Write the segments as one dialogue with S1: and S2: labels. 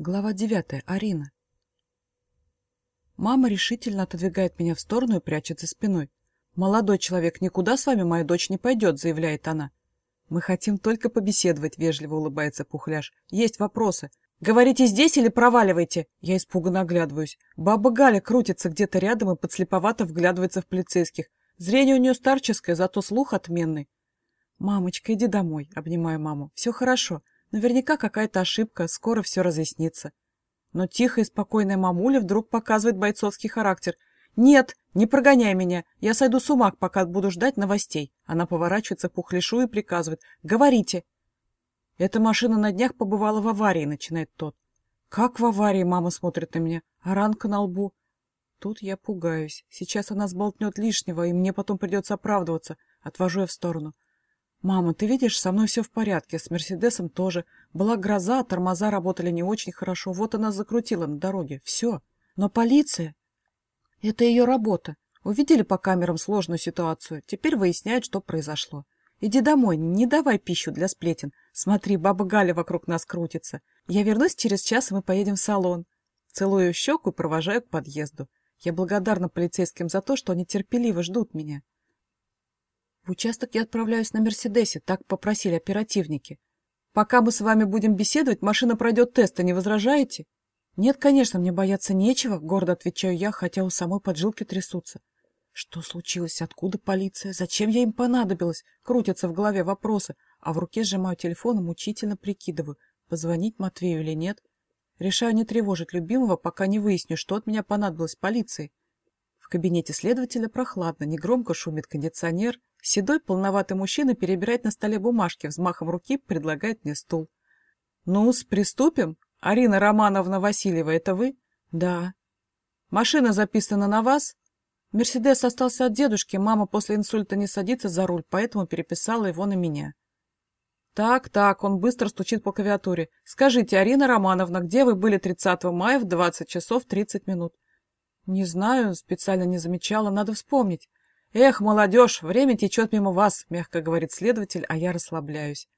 S1: Глава девятая. Арина. Мама решительно отодвигает меня в сторону и прячется спиной. «Молодой человек, никуда с вами моя дочь не пойдет», — заявляет она. «Мы хотим только побеседовать», — вежливо улыбается Пухляш. «Есть вопросы. Говорите здесь или проваливайте?» Я испуганно оглядываюсь. Баба Галя крутится где-то рядом и подслеповато вглядывается в полицейских. Зрение у нее старческое, зато слух отменный. «Мамочка, иди домой», — обнимаю маму. «Все хорошо. Наверняка какая-то ошибка, скоро все разъяснится. Но тихая и спокойная мамуля вдруг показывает бойцовский характер. «Нет, не прогоняй меня, я сойду с ума, пока буду ждать новостей». Она поворачивается к пухляшу и приказывает. «Говорите». «Эта машина на днях побывала в аварии», — начинает тот. «Как в аварии?» — мама смотрит на меня. «А ранка на лбу?» Тут я пугаюсь. Сейчас она сболтнет лишнего, и мне потом придется оправдываться. Отвожу я в сторону. «Мама, ты видишь, со мной все в порядке, с Мерседесом тоже. Была гроза, тормоза работали не очень хорошо, вот она закрутила на дороге. Все. Но полиция...» «Это ее работа. Увидели по камерам сложную ситуацию. Теперь выясняют, что произошло. Иди домой, не давай пищу для сплетен. Смотри, баба Галя вокруг нас крутится. Я вернусь через час, и мы поедем в салон». Целую щеку и провожаю к подъезду. Я благодарна полицейским за то, что они терпеливо ждут меня. В участок я отправляюсь на Мерседесе, так попросили оперативники. Пока мы с вами будем беседовать, машина пройдет тесты, не возражаете? Нет, конечно, мне бояться нечего, гордо отвечаю я, хотя у самой поджилки трясутся. Что случилось? Откуда полиция? Зачем я им понадобилась? Крутятся в голове вопросы, а в руке сжимаю телефон и мучительно прикидываю, позвонить Матвею или нет. Решаю не тревожить любимого, пока не выясню, что от меня понадобилось полиции. В кабинете следователя прохладно, негромко шумит кондиционер, Седой, полноватый мужчина перебирает на столе бумажки, взмахом руки предлагает мне стул. «Ну-с, приступим? Арина Романовна Васильева, это вы?» «Да». «Машина записана на вас?» «Мерседес остался от дедушки, мама после инсульта не садится за руль, поэтому переписала его на меня». «Так, так», он быстро стучит по клавиатуре. «Скажите, Арина Романовна, где вы были 30 мая в 20 часов 30 минут?» «Не знаю, специально не замечала, надо вспомнить». «Эх, молодежь, время течет мимо вас», — мягко говорит следователь, а я расслабляюсь.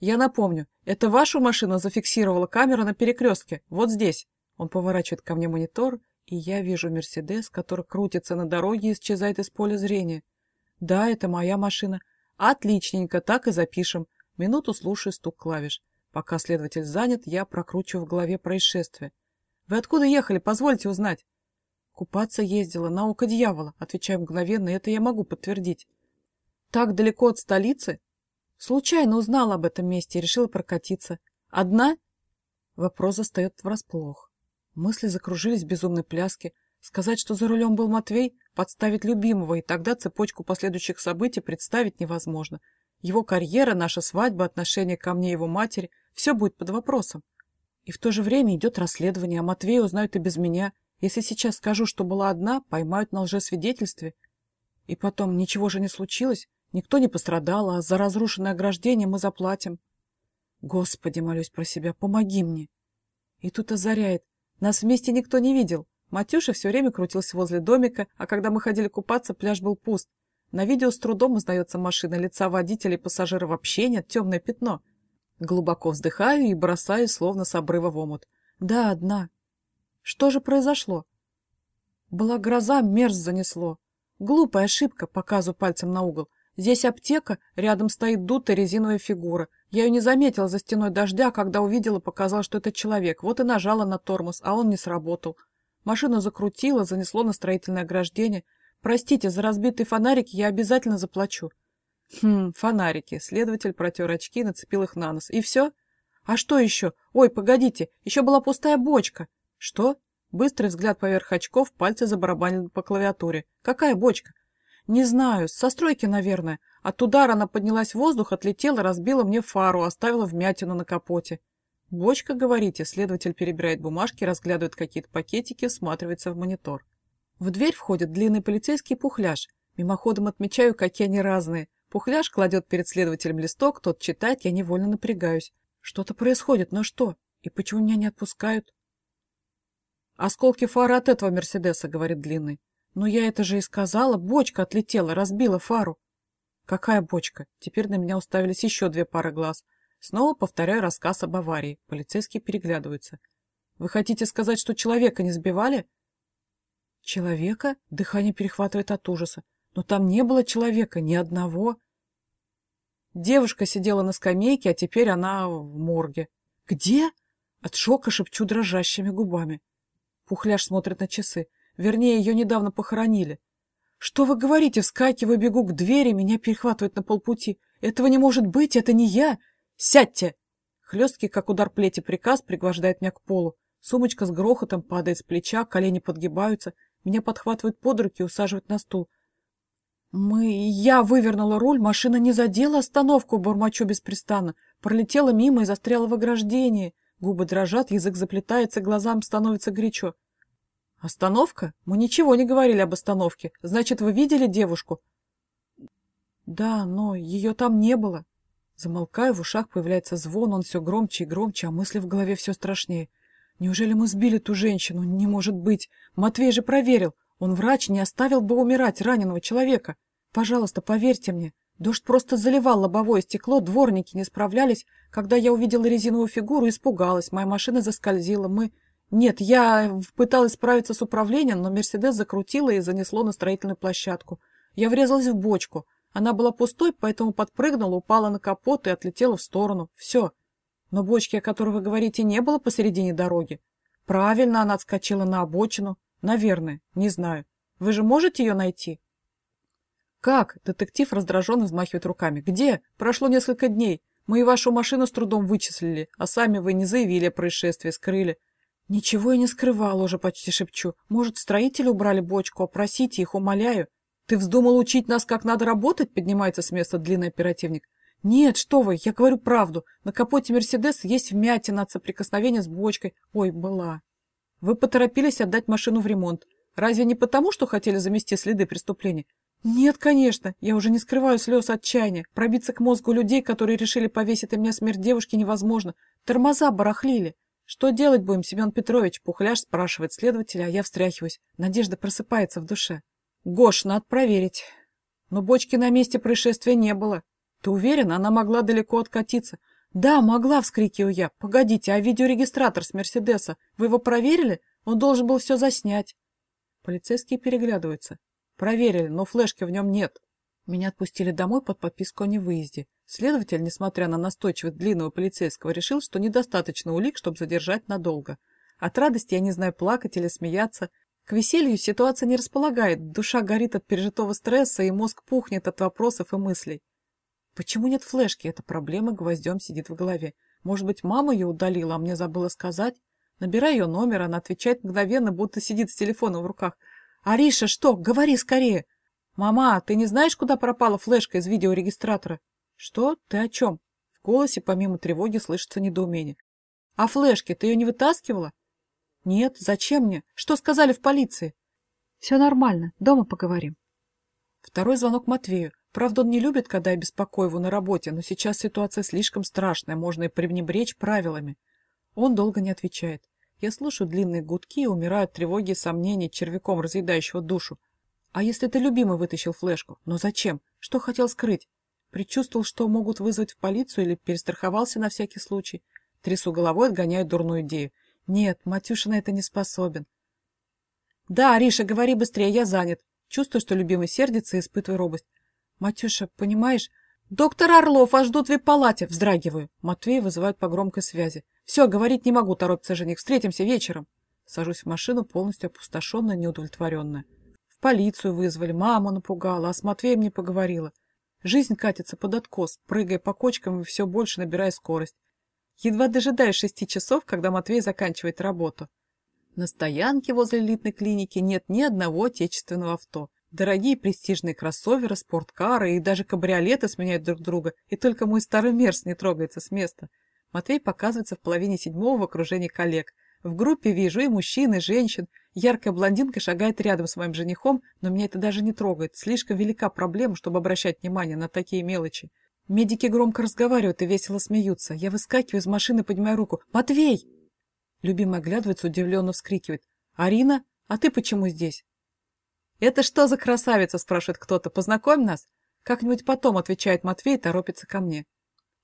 S1: «Я напомню, это вашу машину зафиксировала камера на перекрестке, вот здесь». Он поворачивает ко мне монитор, и я вижу Мерседес, который крутится на дороге и исчезает из поля зрения. «Да, это моя машина». «Отличненько, так и запишем». Минуту слушаю стук клавиш. Пока следователь занят, я прокручиваю в голове происшествие. «Вы откуда ехали? Позвольте узнать». Купаться ездила, на око дьявола, отвечаю мгновенно, это я могу подтвердить. Так далеко от столицы? Случайно узнала об этом месте и решила прокатиться. Одна? Вопрос застает врасплох. Мысли закружились в безумной пляске. Сказать, что за рулем был Матвей, подставить любимого, и тогда цепочку последующих событий представить невозможно. Его карьера, наша свадьба, отношение ко мне его матери — все будет под вопросом. И в то же время идет расследование, а Матвея узнают и без меня — если сейчас скажу, что была одна, поймают на лжесвидетельстве. И потом, ничего же не случилось, никто не пострадал, а за разрушенное ограждение мы заплатим. Господи, молюсь про себя, помоги мне. И тут озаряет. Нас вместе никто не видел. Матюша все время крутился возле домика, а когда мы ходили купаться, пляж был пуст. На видео с трудом узнается машина, лица водителя и пассажира вообще нет, темное пятно. Глубоко вздыхаю и бросаю, словно с обрыва в омут. Да, одна. Что же произошло? Была гроза, мерз занесло. Глупая ошибка, показываю пальцем на угол. Здесь аптека, рядом стоит дутая резиновая фигура. Я ее не заметила за стеной дождя, когда увидела, показал, что это человек. Вот и нажала на тормоз, а он не сработал. Машину закрутило, занесло на строительное ограждение. Простите, за разбитый фонарик я обязательно заплачу. Хм, фонарики. Следователь протер очки, нацепил их на нос. И все? А что еще? Ой, погодите, еще была пустая бочка. «Что?» Быстрый взгляд поверх очков, пальцы забарабанили по клавиатуре. «Какая бочка?» «Не знаю, со стройки, наверное. От удара она поднялась в воздух, отлетела, разбила мне фару, оставила вмятину на капоте». «Бочка, говорите?» Следователь перебирает бумажки, разглядывает какие-то пакетики, всматривается в монитор. В дверь входит длинный полицейский пухляж. Мимоходом отмечаю, какие они разные. Пухляж кладет перед следователем листок, тот читает, я невольно напрягаюсь. Что-то происходит, но что? И почему меня не отпускают? «Осколки фары от этого Мерседеса», — говорит Длинный. «Но я это же и сказала. Бочка отлетела, разбила фару». «Какая бочка?» Теперь на меня уставились еще две пары глаз. Снова повторяю рассказ об аварии. Полицейские переглядываются. Вы хотите сказать, что человека не сбивали? Человека? Дыхание перехватывает от ужаса. Но там не было человека, ни одного. Девушка сидела на скамейке, а теперь она в морге. Где? От шока шепчу дрожащими губами. Пухляш смотрит на часы. Вернее, ее недавно похоронили. «Что вы говорите?» Вскакиваю, бегу к двери, меня перехватывает на полпути. «Этого не может быть, это не я! Сядьте!» Хлесткий, как удар плети, приказ пригвождает меня к полу. Сумочка с грохотом падает с плеча, колени подгибаются. Меня подхватывают под руки и усаживают на стул. Мы... Я вывернула руль, машина не задела остановку, бормочу беспрестанно. Пролетела мимо и застряла в ограждении. Губы дрожат, язык заплетается, глазам становится горячо. «Остановка? Мы ничего не говорили об остановке. Значит, вы видели девушку?» «Да, но ее там не было». Замолкаю, в ушах появляется звон, он все громче и громче, а мысли в голове все страшнее. «Неужели мы сбили ту женщину? Не может быть! Матвей же проверил! Он врач, не оставил бы умирать раненого человека! Пожалуйста, поверьте мне, дождь просто заливал лобовое стекло, дворники не справлялись. Когда я увидела резиновую фигуру, испугалась, моя машина заскользила, мы...» Нет, я пыталась справиться с управлением, но Мерседес закрутила и занесло на строительную площадку. Я врезалась в бочку. Она была пустой, поэтому подпрыгнула, упала на капот и отлетела в сторону. Все. Но бочки, о которой вы говорите, не было посередине дороги. Правильно, она отскочила на обочину. Наверное, не знаю. Вы же можете ее найти? Как? Детектив раздраженно взмахивает руками. Где? Прошло несколько дней. Мы и вашу машину с трудом вычислили, а сами вы не заявили о происшествии, скрыли. «Ничего я не скрывал уже почти шепчу. Может, строители убрали бочку, опросите их, умоляю». «Ты вздумал учить нас, как надо работать?» — поднимается с места длинный оперативник. «Нет, что вы, я говорю правду. На капоте Мерседес есть вмятина от соприкосновения с бочкой. Ой, была». «Вы поторопились отдать машину в ремонт. Разве не потому, что хотели замести следы преступления?» «Нет, конечно. Я уже не скрываю слез отчаяния. Пробиться к мозгу людей, которые решили повесить на меня смерть девушки, невозможно. Тормоза барахлили. «Что делать будем, Семен Петрович?» Пухляш спрашивает следователя, а я встряхиваюсь. Надежда просыпается в душе. «Гош, надо проверить». Но бочки на месте происшествия не было. Ты уверена, она могла далеко откатиться? Да, могла, вскрикиваю я. Погодите, а видеорегистратор с Мерседеса? Вы его проверили? Он должен был все заснять. Полицейские переглядываются. Проверили, но флешки в нем нет. Меня отпустили домой под подписку о невыезде. Следователь, несмотря на настойчивость длинного полицейского, решил, что недостаточно улик, чтобы задержать надолго. От радости я не знаю, плакать или смеяться. К веселью ситуация не располагает, душа горит от пережитого стресса, и мозг пухнет от вопросов и мыслей. Почему нет флешки? Эта проблема гвоздем сидит в голове. Может быть, мама ее удалила, а мне забыла сказать? Набираю ее номер, она отвечает мгновенно, будто сидит с телефоном в руках. «Ариша, что? Говори скорее!» «Мама, ты не знаешь, куда пропала флешка из видеорегистратора?» «Что? Ты о чем?» В голосе помимо тревоги слышится недоумение. «А флешки? Ты ее не вытаскивала?» «Нет. Зачем мне? Что сказали в полиции?» «Все нормально. Дома поговорим». Второй звонок Матвею. Правда, он не любит, когда я беспокою его на работе, но сейчас ситуация слишком страшная, можно и пренебречь правилами. Он долго не отвечает. Я слушаю длинные гудки и умираю от тревоги и сомнений, червяком разъедающего душу. А если ты любимый вытащил флешку? Но зачем? Что хотел скрыть? Предчувствовал, что могут вызвать в полицию или перестраховался на всякий случай? Трясу головой, отгоняю дурную идею. Нет, Матюша на это не способен. Да, Ариша, говори быстрее, я занят. Чувствую, что любимый сердится и испытываю робость. Матюша, понимаешь? Доктор Орлов, вас ждут в палате. Вздрагиваю. Матвей вызывает по громкой связи. Все, говорить не могу, торопится жених. Встретимся вечером. Сажусь в машину, полностью опустошенная, неудовлетворенная. В полицию вызвали, маму напугала, а с Матвеем не поговорила. Жизнь катится под откос, прыгая по кочкам и все больше набирая скорость. Едва дожидаясь шести часов, когда Матвей заканчивает работу. На стоянке возле элитной клиники нет ни одного отечественного авто. Дорогие престижные кроссоверы, спорткары и даже кабриолеты сменяют друг друга, и только мой старый Мерс не трогается с места. Матвей показывается в половине седьмого в окружении коллег. В группе вижу и мужчин, и женщин, Яркая блондинка шагает рядом с моим женихом, но меня это даже не трогает. Слишком велика проблема, чтобы обращать внимание на такие мелочи. Медики громко разговаривают и весело смеются. Я выскакиваю из машины, поднимаю руку. «Матвей!» Любимый оглядывается, удивленно вскрикивает. «Арина? А ты почему здесь?» «Это что за красавица?» – спрашивает кто-то. «Познакомь нас?» «Как-нибудь потом», – отвечает Матвей и торопится ко мне.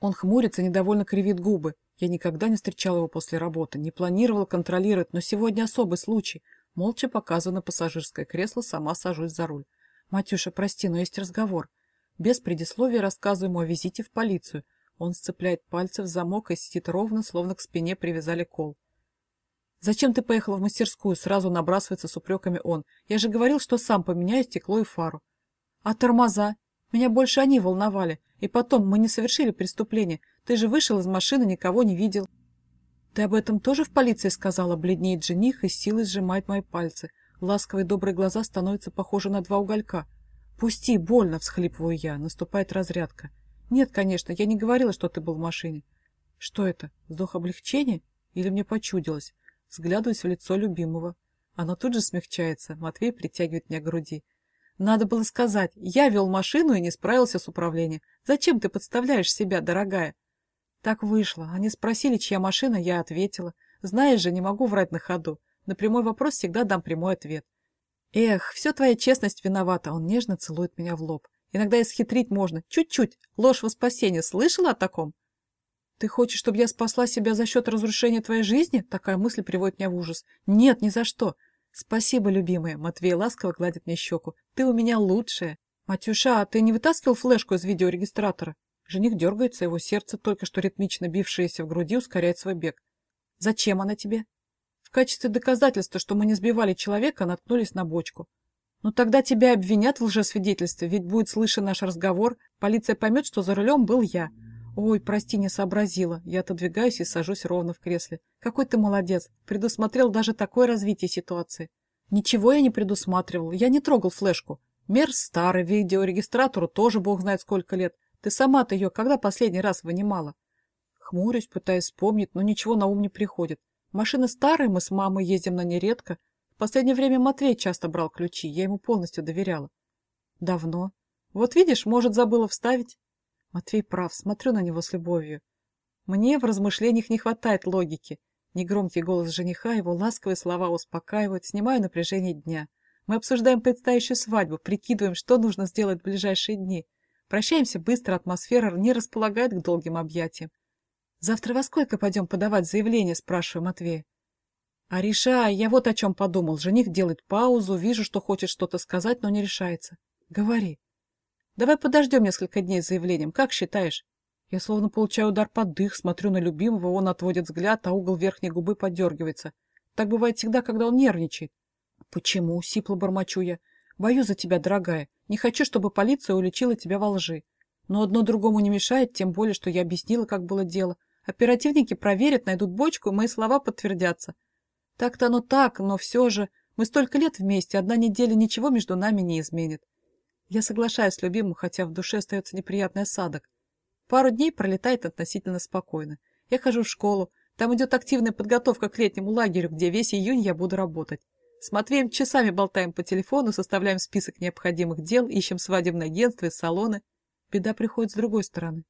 S1: Он хмурится, недовольно кривит губы. Я никогда не встречал его после работы, не планировал контролировать, но сегодня особый случай. Молча показываю на пассажирское кресло, сама сажусь за руль. «Матюша, прости, но есть разговор». Без предисловия рассказываю ему о визите в полицию. Он сцепляет пальцы в замок и сидит ровно, словно к спине привязали кол. «Зачем ты поехала в мастерскую?» Сразу набрасывается с упреками он. «Я же говорил, что сам поменяю стекло и фару». «А тормоза? Меня больше они волновали. И потом, мы не совершили преступление. Ты же вышел из машины, никого не видел». «Ты об этом тоже в полиции сказала?» Бледнеет жених и силой сжимает мои пальцы. Ласковые добрые глаза становятся похожи на два уголька. «Пусти, больно!» — всхлипываю я. Наступает разрядка. «Нет, конечно, я не говорила, что ты был в машине». «Что это? Вздох облегчения? Или мне почудилось?» Взглядываюсь в лицо любимого. Оно тут же смягчается. Матвей притягивает меня к груди. Надо было сказать, я вел машину и не справился с управлением. Зачем ты подставляешь себя, дорогая? Так вышло. Они спросили, чья машина, я ответила. Знаешь же, не могу врать на ходу. На прямой вопрос всегда дам прямой ответ. Эх, все твоя честность виновата. Он нежно целует меня в лоб. Иногда и схитрить можно. Чуть-чуть. Ложь во спасение. Слышала о таком? «Ты хочешь, чтобы я спасла себя за счет разрушения твоей жизни?» Такая мысль приводит меня в ужас. «Нет, ни за что!» «Спасибо, любимая!» Матвей ласково гладит мне щеку. «Ты у меня лучшая!» «Матюша, а ты не вытаскивал флешку из видеорегистратора?» Жених дергается, его сердце, только что ритмично бившееся в груди, ускоряет свой бег. «Зачем она тебе?» «В качестве доказательства, что мы не сбивали человека, наткнулись на бочку». «Ну тогда тебя обвинят в лжесвидетельстве, ведь будет слышен наш разговор, полиция поймет, что за рулем был я». «Ой, прости, не сообразила». Я отодвигаюсь и сажусь ровно в кресле. «Какой ты молодец. Предусмотрел даже такое развитие ситуации». «Ничего я не предусматривал. Я не трогал флешку. Мер старый, видеорегистратору тоже бог знает сколько лет. Ты сама-то ее когда последний раз вынимала?» Хмурюсь, пытаясь вспомнить, но ничего на ум не приходит. Машины старые, мы с мамой ездим на ней редко. В последнее время Матвей часто брал ключи, я ему полностью доверяла. Давно. Вот видишь, может, забыла вставить. Матвей прав, смотрю на него с любовью. Мне в размышлениях не хватает логики. Негромкий голос жениха, его ласковые слова успокаивают, снимаю напряжение дня. Мы обсуждаем предстоящую свадьбу, прикидываем, что нужно сделать в ближайшие дни. Прощаемся быстро, атмосфера не располагает к долгим объятиям. «Завтра во сколько пойдем подавать заявление?» – спрашиваю Матвея. «Ариша, я вот о чем подумал. Жених делает паузу, вижу, что хочет что-то сказать, но не решается. Говори». Давай подождем несколько дней с заявлением, как считаешь? Я словно получаю удар под дых, смотрю на любимого, он отводит взгляд, а угол верхней губы подергивается. Так бывает всегда, когда он нервничает. Почему? Сипло бормочу я. Боюсь за тебя, дорогая. Не хочу, чтобы полиция уличила тебя во лжи. Но одно другому не мешает, тем более, что я объяснила, как было дело. Оперативники проверят, найдут бочку, и мои слова подтвердятся. Так-то оно так, но все же... Мы столько лет вместе, одна неделя ничего между нами не изменит. Я соглашаюсь с любимым, хотя в душе остается неприятный осадок. Пару дней пролетает относительно спокойно. Я хожу в школу, там идет активная подготовка к летнему лагерю, где весь июнь я буду работать. С Матвеем часами болтаем по телефону, составляем список необходимых дел, ищем свадебное агентство и салоны. Беда приходит с другой стороны.